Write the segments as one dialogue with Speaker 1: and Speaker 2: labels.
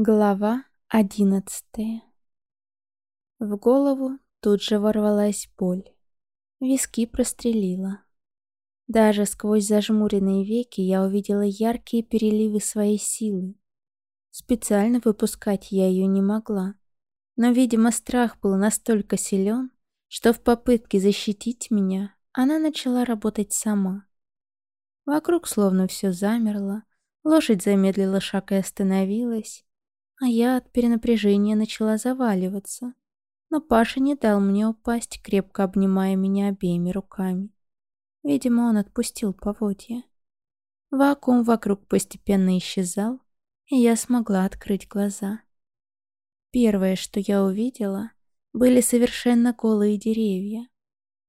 Speaker 1: Глава одиннадцатая В голову тут же ворвалась боль. Виски прострелила. Даже сквозь зажмуренные веки я увидела яркие переливы своей силы. Специально выпускать я ее не могла. Но, видимо, страх был настолько силен, что в попытке защитить меня она начала работать сама. Вокруг словно все замерло, лошадь замедлила шаг и остановилась, а я от перенапряжения начала заваливаться. Но Паша не дал мне упасть, крепко обнимая меня обеими руками. Видимо, он отпустил поводья. Вакуум вокруг постепенно исчезал, и я смогла открыть глаза. Первое, что я увидела, были совершенно голые деревья.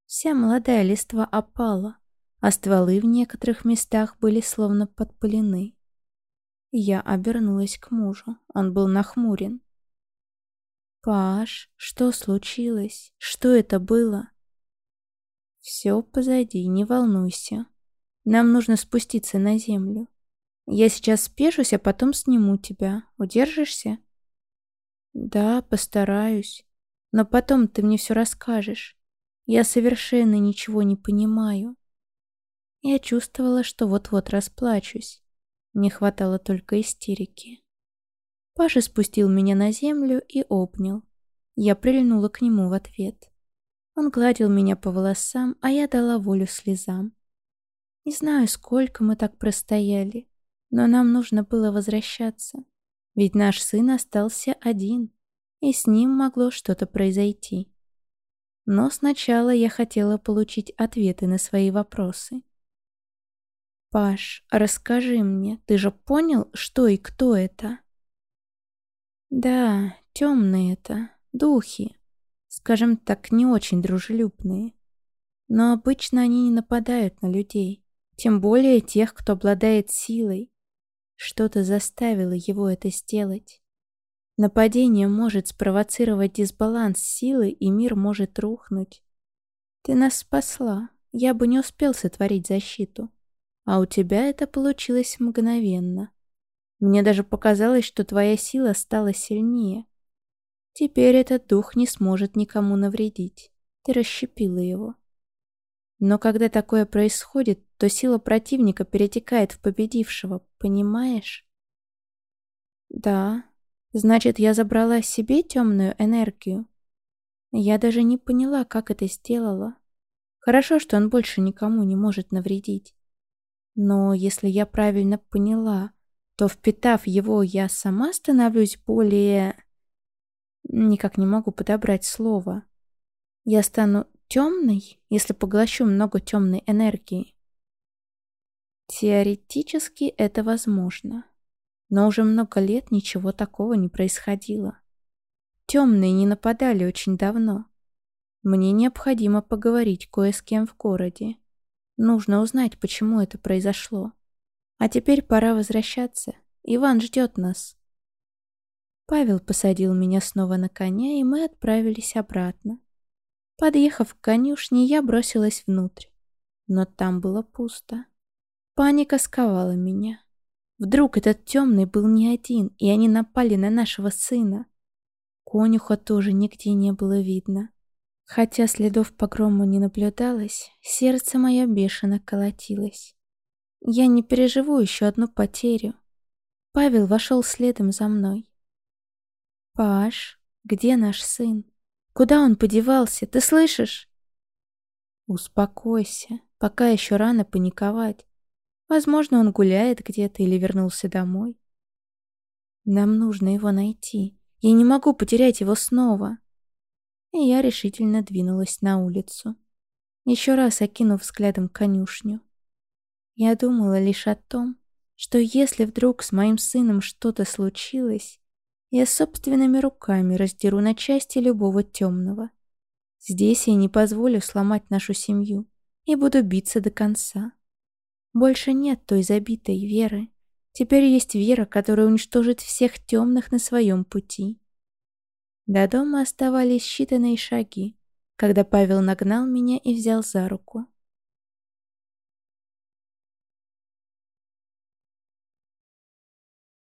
Speaker 1: Вся молодая листва опала, а стволы в некоторых местах были словно подпылены. Я обернулась к мужу. Он был нахмурен. «Паш, что случилось? Что это было?» «Все позади, не волнуйся. Нам нужно спуститься на землю. Я сейчас спешусь, а потом сниму тебя. Удержишься?» «Да, постараюсь. Но потом ты мне все расскажешь. Я совершенно ничего не понимаю». Я чувствовала, что вот-вот расплачусь. Не хватало только истерики. Паша спустил меня на землю и обнял. Я прильнула к нему в ответ. Он гладил меня по волосам, а я дала волю слезам. Не знаю, сколько мы так простояли, но нам нужно было возвращаться. Ведь наш сын остался один, и с ним могло что-то произойти. Но сначала я хотела получить ответы на свои вопросы. «Паш, расскажи мне, ты же понял, что и кто это?» «Да, темные это, духи. Скажем так, не очень дружелюбные. Но обычно они не нападают на людей, тем более тех, кто обладает силой. Что-то заставило его это сделать. Нападение может спровоцировать дисбаланс силы, и мир может рухнуть. Ты нас спасла, я бы не успел сотворить защиту. А у тебя это получилось мгновенно. Мне даже показалось, что твоя сила стала сильнее. Теперь этот дух не сможет никому навредить. Ты расщепила его. Но когда такое происходит, то сила противника перетекает в победившего, понимаешь? Да. Значит, я забрала себе темную энергию. Я даже не поняла, как это сделала. Хорошо, что он больше никому не может навредить. Но если я правильно поняла, то впитав его, я сама становлюсь более... Никак не могу подобрать слово. Я стану темной, если поглощу много темной энергии. Теоретически это возможно. Но уже много лет ничего такого не происходило. Темные не нападали очень давно. Мне необходимо поговорить кое с кем в городе. Нужно узнать, почему это произошло. А теперь пора возвращаться. Иван ждет нас. Павел посадил меня снова на коня, и мы отправились обратно. Подъехав к конюшне, я бросилась внутрь. Но там было пусто. Паника сковала меня. Вдруг этот темный был не один, и они напали на нашего сына. Конюха тоже нигде не было видно. Хотя следов погрома не наблюдалось, сердце мое бешено колотилось. Я не переживу еще одну потерю. Павел вошел следом за мной. «Паш, где наш сын? Куда он подевался, ты слышишь?» «Успокойся, пока еще рано паниковать. Возможно, он гуляет где-то или вернулся домой. Нам нужно его найти. Я не могу потерять его снова» и я решительно двинулась на улицу, еще раз окинув взглядом конюшню. Я думала лишь о том, что если вдруг с моим сыном что-то случилось, я собственными руками раздеру на части любого темного. Здесь я не позволю сломать нашу семью и буду биться до конца. Больше нет той забитой веры. Теперь есть вера, которая уничтожит всех темных на своем пути. До дома оставались считанные шаги, когда Павел нагнал меня и взял за руку.